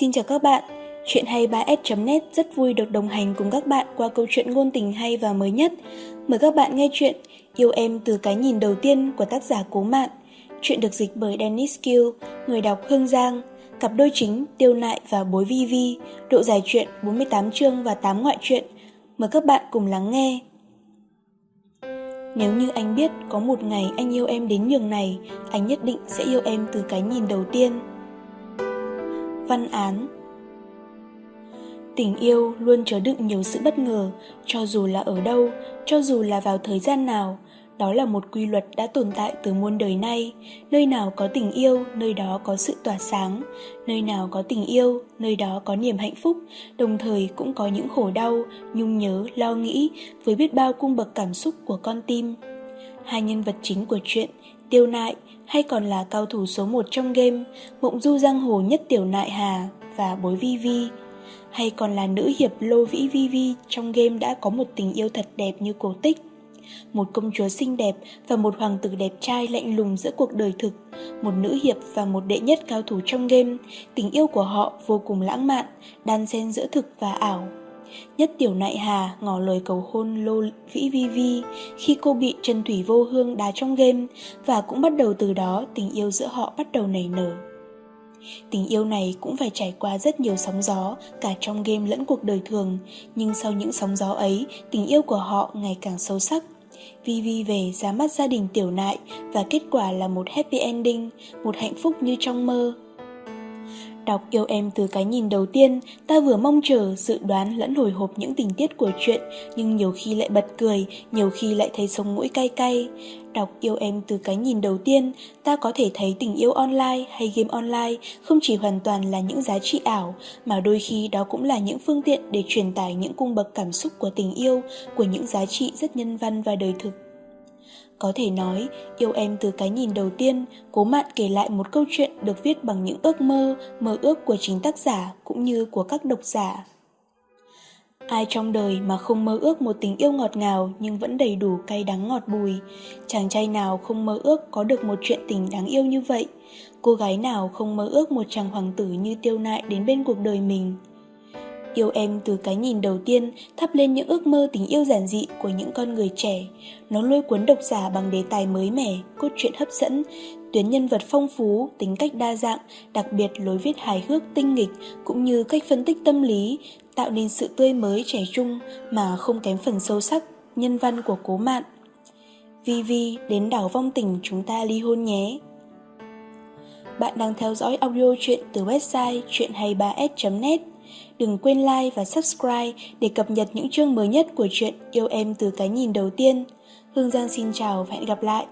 Xin chào các bạn, Chuyện hay 3S.net rất vui được đồng hành cùng các bạn qua câu chuyện ngôn tình hay và mới nhất. Mời các bạn nghe chuyện Yêu em từ cái nhìn đầu tiên của tác giả Cố Mạn. Chuyện được dịch bởi Dennis Kill, người đọc Hương Giang, cặp đôi chính Tiêu Nại và Bối Vi Vi, độ dài chuyện 48 chương và 8 ngoại truyện. Mời các bạn cùng lắng nghe. Nếu như anh biết có một ngày anh yêu em đến nhường này, anh nhất định sẽ yêu em từ cái nhìn đầu tiên. Văn án Tình yêu luôn chứa đựng nhiều sự bất ngờ, cho dù là ở đâu, cho dù là vào thời gian nào. Đó là một quy luật đã tồn tại từ muôn đời nay. Nơi nào có tình yêu, nơi đó có sự tỏa sáng. Nơi nào có tình yêu, nơi đó có niềm hạnh phúc, đồng thời cũng có những khổ đau, nhung nhớ, lo nghĩ với biết bao cung bậc cảm xúc của con tim. Hai nhân vật chính của chuyện, Tiêu Nại hay còn là cao thủ số 1 trong game, Mộng Du Giang Hồ nhất tiểu nại Hà và bối Vi Vi, hay còn là nữ hiệp Lô Vĩ Vi Vi trong game đã có một tình yêu thật đẹp như cổ tích. Một công chúa xinh đẹp và một hoàng tử đẹp trai lạnh lùng giữa cuộc đời thực, một nữ hiệp và một đệ nhất cao thủ trong game, tình yêu của họ vô cùng lãng mạn, đan xen giữa thực và ảo. Nhất tiểu nại hà ngỏ lời cầu hôn lô vĩ vi vi khi cô bị Trần Thủy Vô Hương đá trong game và cũng bắt đầu từ đó tình yêu giữa họ bắt đầu nảy nở. Tình yêu này cũng phải trải qua rất nhiều sóng gió cả trong game lẫn cuộc đời thường, nhưng sau những sóng gió ấy, tình yêu của họ ngày càng sâu sắc. Vi Vi về ra mắt gia đình tiểu nại và kết quả là một happy ending, một hạnh phúc như trong mơ. Đọc yêu em từ cái nhìn đầu tiên, ta vừa mong chờ, dự đoán lẫn hồi hộp những tình tiết của chuyện, nhưng nhiều khi lại bật cười, nhiều khi lại thấy sống mũi cay cay. Đọc yêu em từ cái nhìn đầu tiên, ta có thể thấy tình yêu online hay game online không chỉ hoàn toàn là những giá trị ảo, mà đôi khi đó cũng là những phương tiện để truyền tải những cung bậc cảm xúc của tình yêu, của những giá trị rất nhân văn và đời thực. Có thể nói, yêu em từ cái nhìn đầu tiên, cố mạn kể lại một câu chuyện được viết bằng những ước mơ, mơ ước của chính tác giả cũng như của các độc giả. Ai trong đời mà không mơ ước một tình yêu ngọt ngào nhưng vẫn đầy đủ cay đắng ngọt bùi. Chàng trai nào không mơ ước có được một chuyện tình đáng yêu như vậy. Cô gái nào không mơ ước một chàng hoàng tử như tiêu nại đến bên cuộc đời mình. Yêu em từ cái nhìn đầu tiên thắp lên những ước mơ tình yêu giản dị của những con người trẻ. Nó lôi cuốn độc giả bằng đề tài mới mẻ, cốt truyện hấp dẫn, tuyến nhân vật phong phú, tính cách đa dạng, đặc biệt lối viết hài hước tinh nghịch cũng như cách phân tích tâm lý, tạo nên sự tươi mới trẻ trung mà không kém phần sâu sắc, nhân văn của cố mạn. Vi Vi đến đảo vong tình chúng ta ly hôn nhé. Bạn đang theo dõi audio chuyện từ website chuyện23s.net Đừng quên like và subscribe để cập nhật những chương mới nhất của chuyện Yêu Em từ cái nhìn đầu tiên. Hương Giang xin chào và hẹn gặp lại.